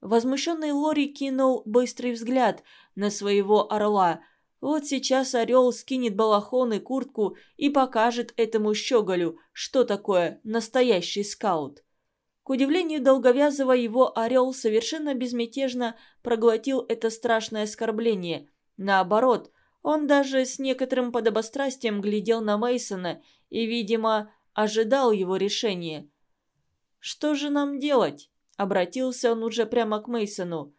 Возмущенный Лори кинул быстрый взгляд на своего орла. Вот сейчас орел скинет балахон и куртку и покажет этому щеголю, что такое настоящий скаут. К удивлению Долговязого, его орел совершенно безмятежно проглотил это страшное оскорбление. Наоборот, он даже с некоторым подобострастием глядел на Мейсона и, видимо, ожидал его решения. «Что же нам делать?» – обратился он уже прямо к Мейсону.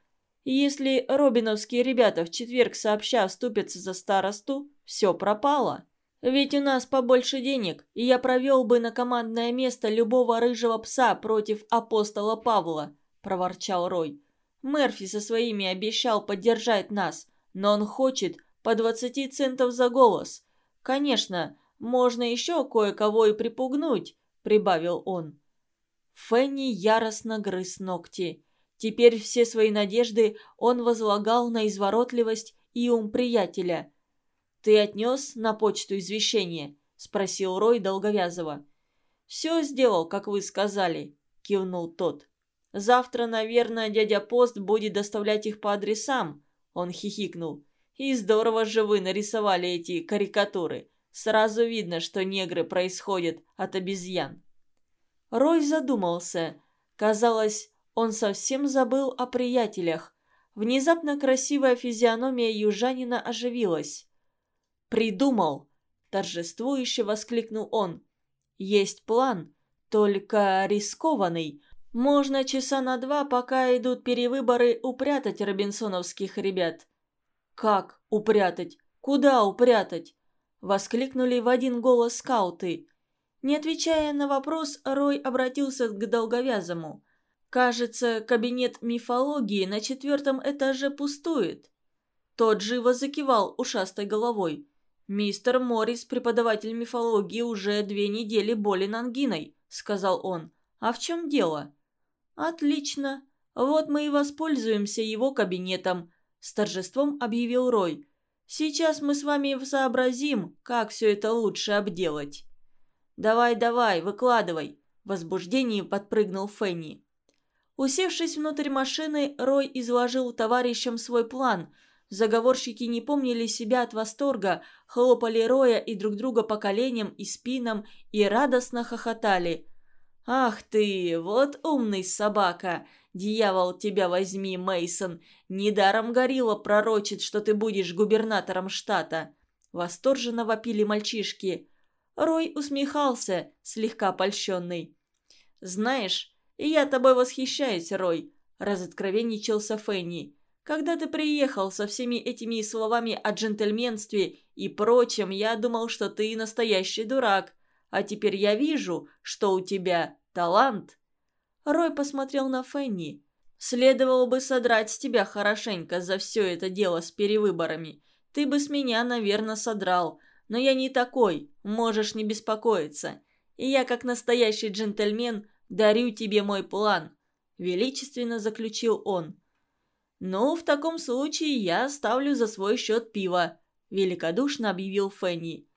«Если робиновские ребята в четверг сообща вступятся за старосту, все пропало». Ведь у нас побольше денег, и я провел бы на командное место любого рыжего пса против апостола Павла», – проворчал Рой. «Мерфи со своими обещал поддержать нас, но он хочет по 20 центов за голос. Конечно, можно еще кое-кого и припугнуть», – прибавил он. Фенни яростно грыз ногти. Теперь все свои надежды он возлагал на изворотливость и ум приятеля – «Ты отнес на почту извещение?» – спросил Рой Долговязова. «Все сделал, как вы сказали», – кивнул тот. «Завтра, наверное, дядя Пост будет доставлять их по адресам», – он хихикнул. «И здорово же вы нарисовали эти карикатуры. Сразу видно, что негры происходят от обезьян». Рой задумался. Казалось, он совсем забыл о приятелях. Внезапно красивая физиономия южанина оживилась. «Придумал!» – торжествующе воскликнул он. «Есть план, только рискованный. Можно часа на два, пока идут перевыборы, упрятать робинсоновских ребят». «Как упрятать? Куда упрятать?» – воскликнули в один голос скауты. Не отвечая на вопрос, Рой обратился к долговязому. «Кажется, кабинет мифологии на четвертом этаже пустует». Тот живо закивал ушастой головой. «Мистер Моррис, преподаватель мифологии, уже две недели болен ангиной», — сказал он. «А в чем дело?» «Отлично. Вот мы и воспользуемся его кабинетом», — с торжеством объявил Рой. «Сейчас мы с вами сообразим, как все это лучше обделать». «Давай, давай, выкладывай», — в возбуждении подпрыгнул Фенни. Усевшись внутрь машины, Рой изложил товарищам свой план — Заговорщики не помнили себя от восторга, хлопали роя и друг друга по коленям и спинам и радостно хохотали. «Ах ты, вот умный собака! Дьявол, тебя возьми, Мейсон! Недаром горилла пророчит, что ты будешь губернатором штата!» Восторженно вопили мальчишки. Рой усмехался, слегка польщенный. «Знаешь, я тобой восхищаюсь, Рой», – разоткровенничался Фенни. Когда ты приехал со всеми этими словами о джентльменстве и прочем, я думал, что ты настоящий дурак. А теперь я вижу, что у тебя талант». Рой посмотрел на Фенни. «Следовало бы содрать с тебя хорошенько за все это дело с перевыборами. Ты бы с меня, наверное, содрал. Но я не такой, можешь не беспокоиться. И я, как настоящий джентльмен, дарю тебе мой план», – величественно заключил он. «Ну, в таком случае я ставлю за свой счет пиво», – великодушно объявил Фенни.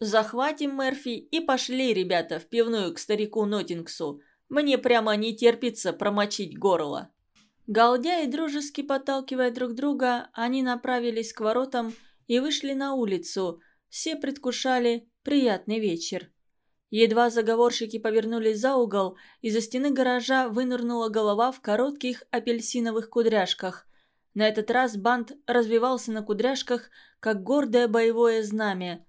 «Захватим Мерфи и пошли, ребята, в пивную к старику Нотингсу. Мне прямо не терпится промочить горло». Галдя и дружески подталкивая друг друга, они направились к воротам и вышли на улицу. Все предвкушали приятный вечер. Едва заговорщики повернулись за угол, из-за стены гаража вынырнула голова в коротких апельсиновых кудряшках. На этот раз бант развивался на кудряшках, как гордое боевое знамя.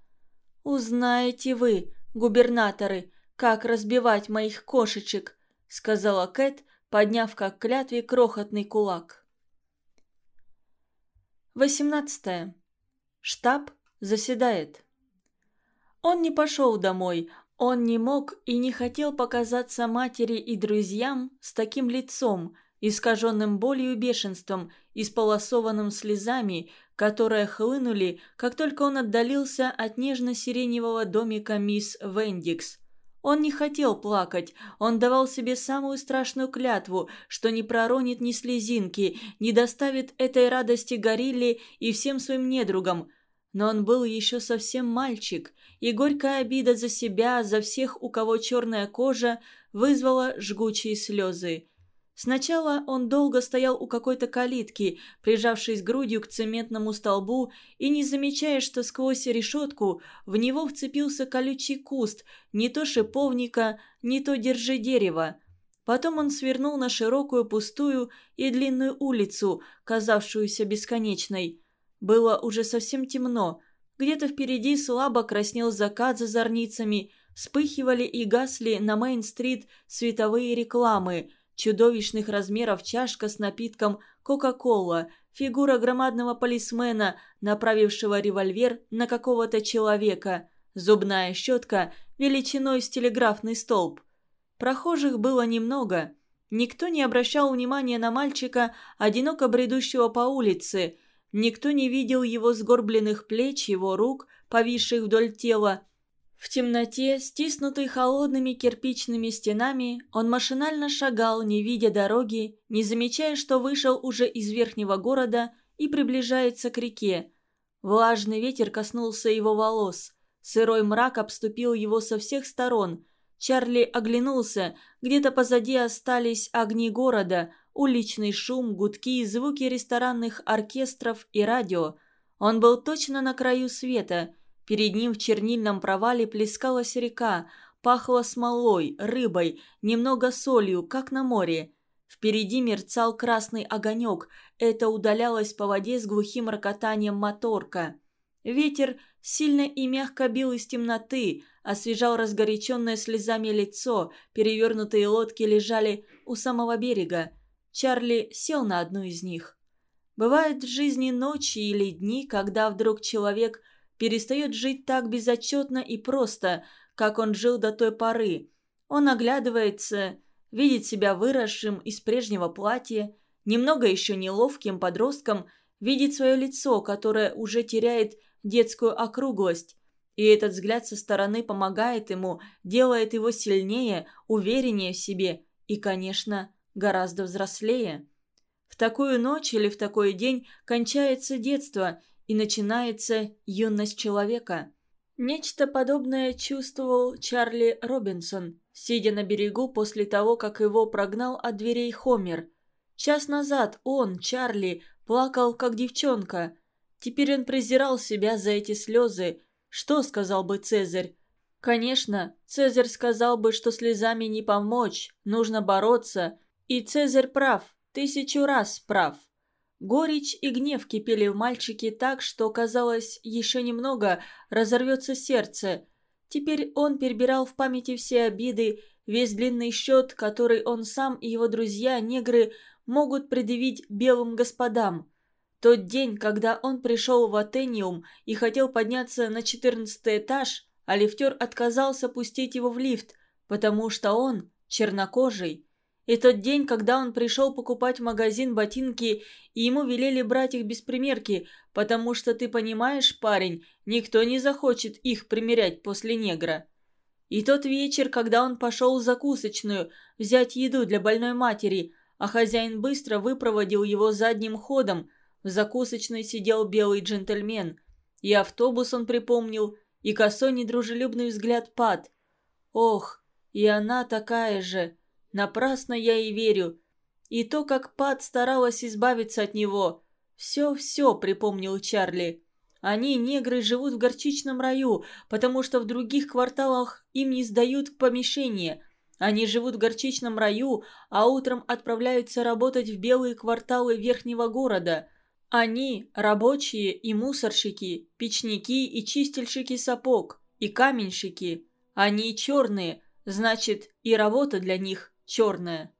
«Узнаете вы, губернаторы, как разбивать моих кошечек», — сказала Кэт, подняв как клятве крохотный кулак. 18. Штаб заседает. Он не пошел домой, он не мог и не хотел показаться матери и друзьям с таким лицом, искаженным болью и бешенством, исполосованным слезами, которые хлынули, как только он отдалился от нежно-сиреневого домика мисс Вендикс. Он не хотел плакать, он давал себе самую страшную клятву, что не проронит ни слезинки, не доставит этой радости горилле и всем своим недругам. Но он был еще совсем мальчик, и горькая обида за себя, за всех, у кого черная кожа, вызвала жгучие слезы. Сначала он долго стоял у какой-то калитки, прижавшись грудью к цементному столбу и не замечая, что сквозь решетку в него вцепился колючий куст, не то шиповника, не то держи дерева. Потом он свернул на широкую, пустую и длинную улицу, казавшуюся бесконечной. Было уже совсем темно. Где-то впереди слабо краснел закат за зорницами, вспыхивали и гасли на Мейн-стрит световые рекламы – чудовищных размеров чашка с напитком Кока-Кола, фигура громадного полисмена, направившего револьвер на какого-то человека, зубная щетка величиной с телеграфный столб. Прохожих было немного. Никто не обращал внимания на мальчика, одиноко бредущего по улице. Никто не видел его сгорбленных плеч, его рук, повисших вдоль тела, в темноте, стиснутый холодными кирпичными стенами, он машинально шагал, не видя дороги, не замечая, что вышел уже из верхнего города и приближается к реке. Влажный ветер коснулся его волос. Сырой мрак обступил его со всех сторон. Чарли оглянулся. Где-то позади остались огни города, уличный шум, гудки, звуки ресторанных оркестров и радио. Он был точно на краю света – Перед ним в чернильном провале плескалась река, пахло смолой, рыбой, немного солью, как на море. Впереди мерцал красный огонек, это удалялось по воде с глухим рокотанием моторка. Ветер сильно и мягко бил из темноты, освежал разгоряченное слезами лицо, перевернутые лодки лежали у самого берега. Чарли сел на одну из них. Бывают в жизни ночи или дни, когда вдруг человек перестает жить так безотчетно и просто, как он жил до той поры. Он оглядывается, видит себя выросшим из прежнего платья, немного еще неловким подростком, видит свое лицо, которое уже теряет детскую округлость. И этот взгляд со стороны помогает ему, делает его сильнее, увереннее в себе и, конечно, гораздо взрослее. В такую ночь или в такой день кончается детство, и начинается юность человека. Нечто подобное чувствовал Чарли Робинсон, сидя на берегу после того, как его прогнал от дверей Хомер. Час назад он, Чарли, плакал как девчонка. Теперь он презирал себя за эти слезы. Что сказал бы Цезарь? Конечно, Цезарь сказал бы, что слезами не помочь, нужно бороться. И Цезарь прав, тысячу раз прав. Горечь и гнев кипели в мальчике так, что, казалось, еще немного разорвется сердце. Теперь он перебирал в памяти все обиды, весь длинный счет, который он сам и его друзья-негры могут предъявить белым господам. Тот день, когда он пришел в Атениум и хотел подняться на четырнадцатый этаж, а лифтер отказался пустить его в лифт, потому что он чернокожий. И тот день, когда он пришел покупать в магазин ботинки, и ему велели брать их без примерки, потому что, ты понимаешь, парень, никто не захочет их примерять после негра. И тот вечер, когда он пошел в закусочную взять еду для больной матери, а хозяин быстро выпроводил его задним ходом, в закусочной сидел белый джентльмен. И автобус он припомнил, и косой недружелюбный взгляд Пат. Ох, и она такая же. Напрасно я ей верю. И то, как Пат старалась избавиться от него. Все-все, припомнил Чарли. Они, негры, живут в горчичном раю, потому что в других кварталах им не сдают помещение. Они живут в горчичном раю, а утром отправляются работать в белые кварталы верхнего города. Они – рабочие и мусорщики, печники и чистильщики сапог, и каменщики. Они черные, значит, и работа для них черная.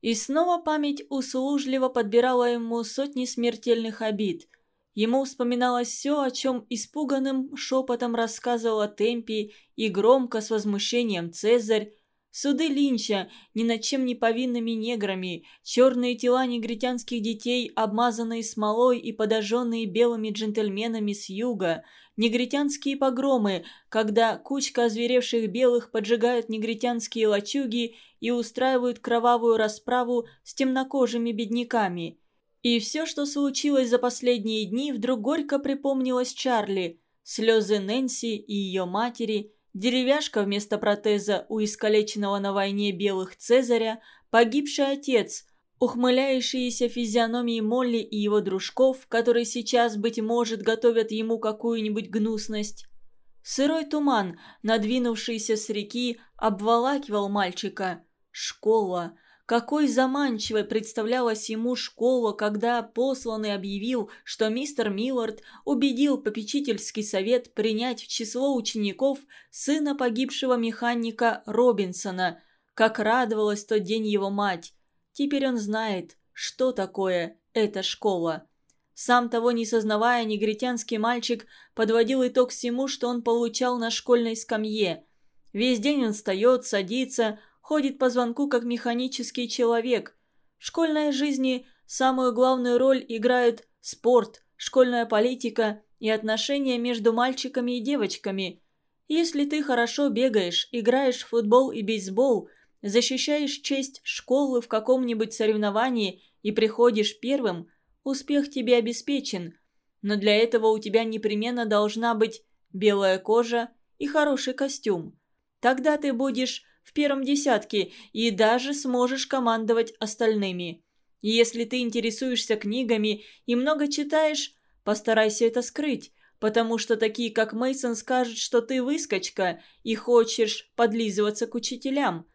И снова память услужливо подбирала ему сотни смертельных обид. Ему вспоминалось все, о чем испуганным шепотом рассказывала Темпи и громко с возмущением Цезарь, Суды Линча ни над чем не повинными неграми, черные тела негритянских детей, обмазанные смолой и подожженные белыми джентльменами с юга, негритянские погромы, когда кучка озверевших белых поджигают негритянские лачуги и устраивают кровавую расправу с темнокожими бедняками. И все, что случилось за последние дни, вдруг горько припомнилось Чарли, слезы Нэнси и ее матери – Деревяшка вместо протеза у искалеченного на войне белых Цезаря, погибший отец, ухмыляющиеся физиономии Молли и его дружков, которые сейчас, быть может, готовят ему какую-нибудь гнусность. Сырой туман, надвинувшийся с реки, обволакивал мальчика. Школа. Какой заманчивой представлялась ему школа, когда посланный объявил, что мистер Миллард убедил попечительский совет принять в число учеников сына погибшего механика Робинсона. Как радовалась тот день его мать. Теперь он знает, что такое эта школа. Сам того не сознавая, негритянский мальчик подводил итог всему, что он получал на школьной скамье. Весь день он встает, садится, ходит по звонку как механический человек. В школьной жизни самую главную роль играют спорт, школьная политика и отношения между мальчиками и девочками. Если ты хорошо бегаешь, играешь в футбол и бейсбол, защищаешь честь школы в каком-нибудь соревновании и приходишь первым, успех тебе обеспечен. Но для этого у тебя непременно должна быть белая кожа и хороший костюм. Тогда ты будешь в первом десятке и даже сможешь командовать остальными. Если ты интересуешься книгами и много читаешь, постарайся это скрыть, потому что такие, как Мейсон, скажут, что ты выскочка и хочешь подлизываться к учителям.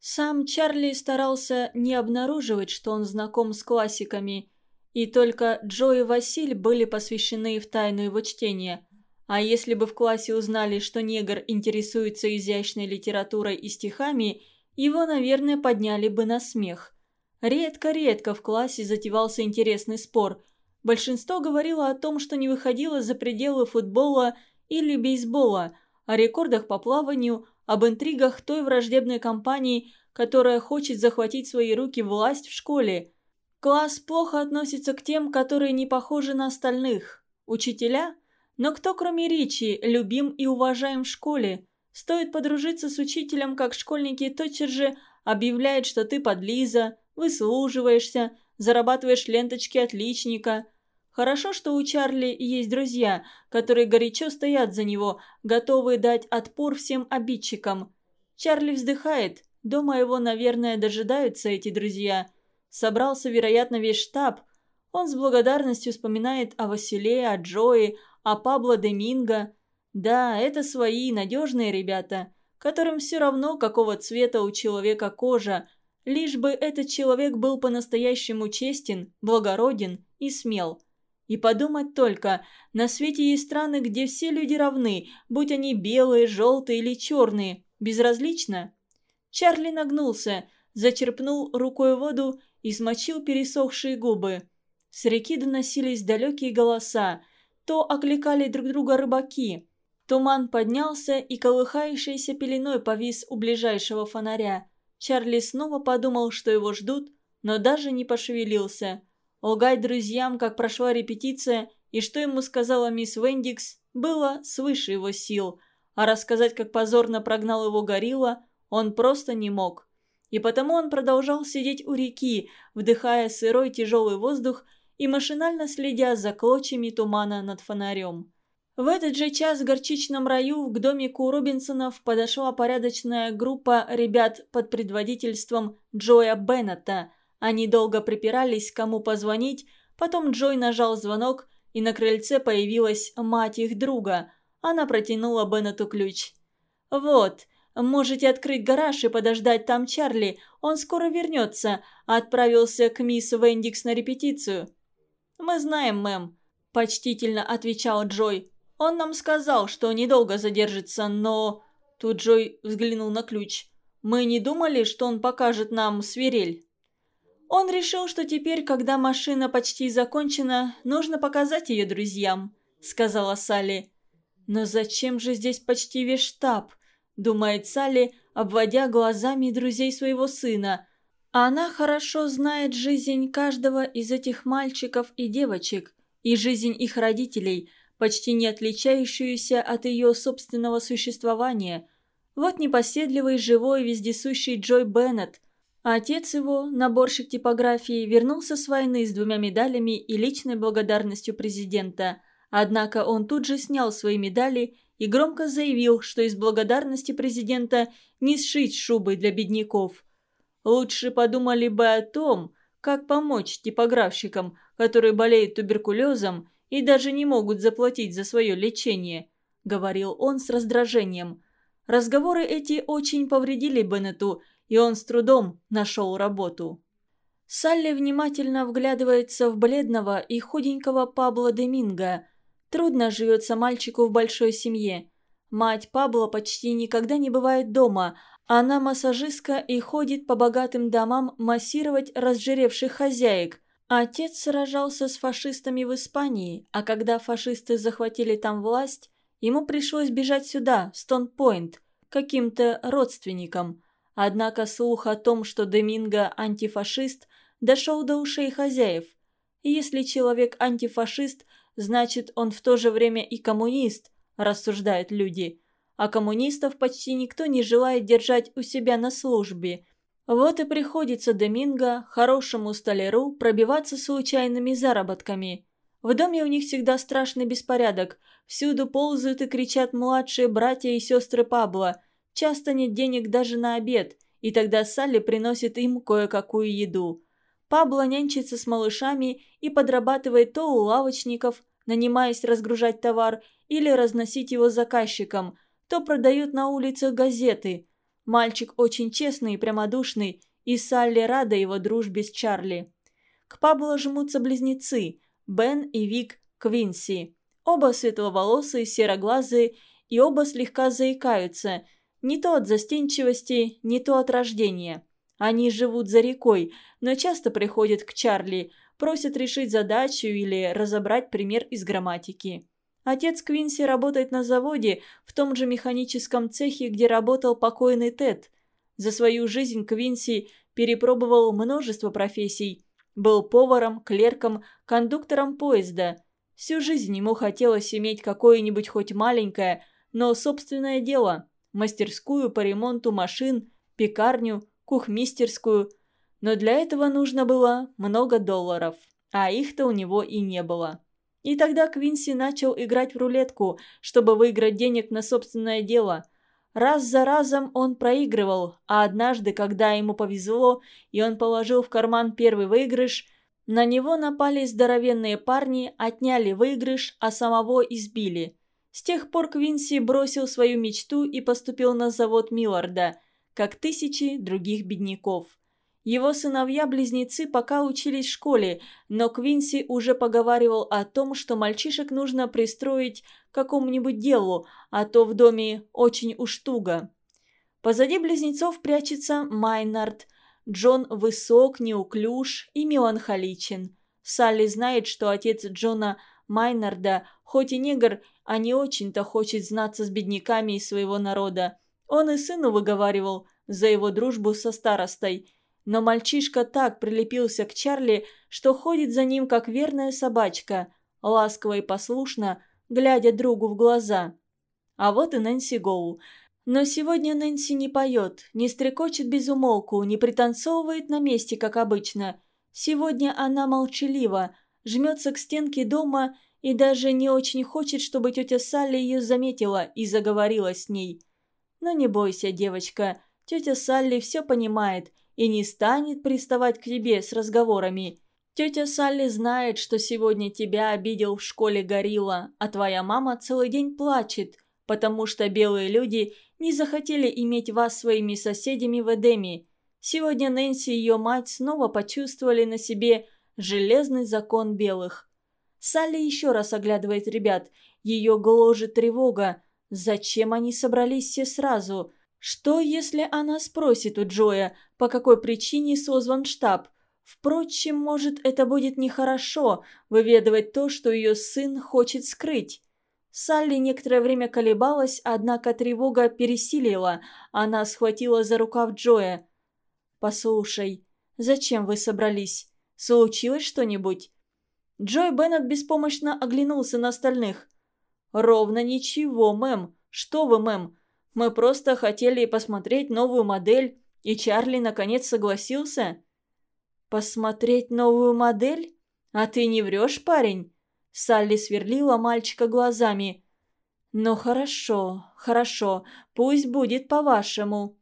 Сам Чарли старался не обнаруживать, что он знаком с классиками, и только Джо и Василь были посвящены в тайну его чтения – а если бы в классе узнали, что негр интересуется изящной литературой и стихами, его, наверное, подняли бы на смех. Редко-редко в классе затевался интересный спор. Большинство говорило о том, что не выходило за пределы футбола или бейсбола, о рекордах по плаванию, об интригах той враждебной компании, которая хочет захватить свои руки власть в школе. Класс плохо относится к тем, которые не похожи на остальных. Учителя – но кто, кроме Ричи, любим и уважаем в школе? Стоит подружиться с учителем, как школьники тотчас же объявляют, что ты подлиза, выслуживаешься, зарабатываешь ленточки отличника. Хорошо, что у Чарли есть друзья, которые горячо стоят за него, готовые дать отпор всем обидчикам. Чарли вздыхает. Дома его, наверное, дожидаются эти друзья. Собрался, вероятно, весь штаб. Он с благодарностью вспоминает о Василе, о Джое, а Пабло Доминго... Да, это свои надежные ребята, которым все равно, какого цвета у человека кожа, лишь бы этот человек был по-настоящему честен, благороден и смел. И подумать только, на свете есть страны, где все люди равны, будь они белые, желтые или черные, безразлично. Чарли нагнулся, зачерпнул рукой воду и смочил пересохшие губы. С реки доносились далекие голоса, то окликали друг друга рыбаки. Туман поднялся и колыхающейся пеленой повис у ближайшего фонаря. Чарли снова подумал, что его ждут, но даже не пошевелился. Лгать друзьям, как прошла репетиция, и что ему сказала мисс Вендикс, было свыше его сил, а рассказать, как позорно прогнал его горилла, он просто не мог. И потому он продолжал сидеть у реки, вдыхая сырой тяжелый воздух и машинально следя за клочьями тумана над фонарем. В этот же час в горчичном раю к домику Робинсонов подошла порядочная группа ребят под предводительством Джоя Беннета. Они долго припирались, кому позвонить, потом Джой нажал звонок, и на крыльце появилась мать их друга. Она протянула Беннету ключ. «Вот, можете открыть гараж и подождать там Чарли, он скоро вернется», отправился к мисс Вендикс на репетицию. «Мы знаем, мэм», – почтительно отвечал Джой. «Он нам сказал, что недолго задержится, но...» Тут Джой взглянул на ключ. «Мы не думали, что он покажет нам свирель?» Он решил, что теперь, когда машина почти закончена, нужно показать ее друзьям, сказала Салли. Но зачем же здесь почти весь штаб? Думает Салли, обводя глазами друзей своего сына. Она хорошо знает жизнь каждого из этих мальчиков и девочек, и жизнь их родителей, почти не отличающуюся от ее собственного существования. Вот непоседливый, живой, вездесущий Джой Беннет – отец его, наборщик типографии, вернулся с войны с двумя медалями и личной благодарностью президента. Однако он тут же снял свои медали и громко заявил, что из благодарности президента не сшить шубы для бедняков. Лучше подумали бы о том, как помочь типографщикам, которые болеют туберкулезом и даже не могут заплатить за свое лечение, говорил он с раздражением. Разговоры эти очень повредили Беннету, и он с трудом нашел работу. Салли внимательно вглядывается в бледного и худенького Пабло Деминго. Трудно живется мальчику в большой семье. Мать Пабло почти никогда не бывает дома. Она массажистка и ходит по богатым домам массировать разжиревших хозяек. Отец сражался с фашистами в Испании, а когда фашисты захватили там власть, ему пришлось бежать сюда, в Стонпойнт, каким-то родственникам. Однако слух о том, что Доминго антифашист, дошел до ушей хозяев. Если человек антифашист, значит он в то же время и коммунист, рассуждают люди. А коммунистов почти никто не желает держать у себя на службе. Вот и приходится Доминго, хорошему столяру, пробиваться случайными заработками. В доме у них всегда страшный беспорядок. Всюду ползают и кричат младшие братья и сестры Пабло – Часто нет денег даже на обед, и тогда Салли приносит им кое-какую еду. Пабло нянчится с малышами и подрабатывает то у лавочников, нанимаясь разгружать товар или разносить его заказчикам, то продают на улицах газеты. Мальчик очень честный и прямодушный, и Салли рада его дружбе с Чарли. К Пабло жмутся близнецы – Бен и Вик Квинси. Оба светловолосые, сероглазые, и оба слегка заикаются – не то от застенчивости, не то от рождения. Они живут за рекой, но часто приходят к Чарли, просят решить задачу или разобрать пример из грамматики. Отец Квинси работает на заводе, в том же механическом цехе, где работал покойный Тед. За свою жизнь Квинси перепробовал множество профессий. Был поваром, клерком, кондуктором поезда. Всю жизнь ему хотелось иметь какое-нибудь хоть маленькое, но собственное дело – мастерскую по ремонту машин, пекарню, кухмистерскую. Но для этого нужно было много долларов, а их-то у него и не было. И тогда Квинси начал играть в рулетку, чтобы выиграть денег на собственное дело. Раз за разом он проигрывал, а однажды, когда ему повезло, и он положил в карман первый выигрыш, на него напали здоровенные парни, отняли выигрыш, а самого избили – с тех пор Квинси бросил свою мечту и поступил на завод Милларда, как тысячи других бедняков. Его сыновья-близнецы пока учились в школе, но Квинси уже поговаривал о том, что мальчишек нужно пристроить к какому-нибудь делу, а то в доме очень уж туго. Позади близнецов прячется Майнард. Джон высок, неуклюж и меланхоличен. Салли знает, что отец Джона Майнарда, хоть и негр, а не очень-то хочет знаться с бедняками из своего народа. Он и сыну выговаривал за его дружбу со старостой. Но мальчишка так прилепился к Чарли, что ходит за ним, как верная собачка, ласково и послушно, глядя другу в глаза. А вот и Нэнси Гоу. Но сегодня Нэнси не поет, не стрекочет без умолку, не пританцовывает на месте, как обычно. Сегодня она молчалива, жмется к стенке дома и даже не очень хочет, чтобы тетя Салли ее заметила и заговорила с ней. Но не бойся, девочка, тетя Салли все понимает и не станет приставать к тебе с разговорами. Тетя Салли знает, что сегодня тебя обидел в школе горилла, а твоя мама целый день плачет, потому что белые люди не захотели иметь вас своими соседями в Эдеме. Сегодня Нэнси и ее мать снова почувствовали на себе железный закон белых. Салли еще раз оглядывает ребят. Ее гложет тревога. Зачем они собрались все сразу? Что, если она спросит у Джоя, по какой причине созван штаб? Впрочем, может, это будет нехорошо – выведывать то, что ее сын хочет скрыть. Салли некоторое время колебалась, однако тревога пересилила. Она схватила за рукав Джоя. «Послушай, зачем вы собрались? Случилось что-нибудь?» Джой Беннет беспомощно оглянулся на остальных. «Ровно ничего, мэм. Что вы, мэм? Мы просто хотели посмотреть новую модель, и Чарли наконец согласился». «Посмотреть новую модель? А ты не врешь, парень?» Салли сверлила мальчика глазами. «Ну хорошо, хорошо, пусть будет по-вашему».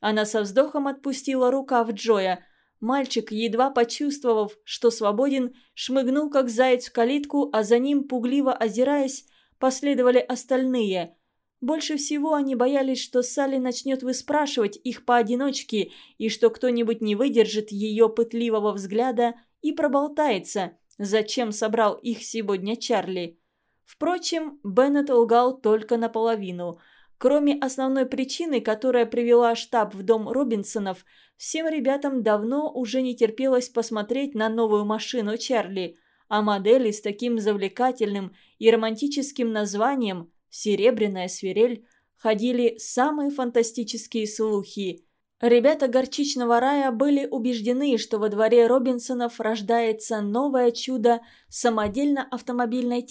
Она со вздохом отпустила рукав Джоя. Мальчик, едва почувствовав, что свободен, шмыгнул как заяц в калитку, а за ним, пугливо озираясь, последовали остальные. Больше всего они боялись, что Салли начнет выспрашивать их поодиночке и что кто-нибудь не выдержит ее пытливого взгляда и проболтается, зачем собрал их сегодня Чарли. Впрочем, Беннет лгал только наполовину. Кроме основной причины, которая привела штаб в дом Робинсонов, всем ребятам давно уже не терпелось посмотреть на новую машину Чарли, а модели с таким завлекательным и романтическим названием «Серебряная свирель» ходили самые фантастические слухи. Ребята горчичного рая были убеждены, что во дворе Робинсонов рождается новое чудо самодельно автомобильной техники.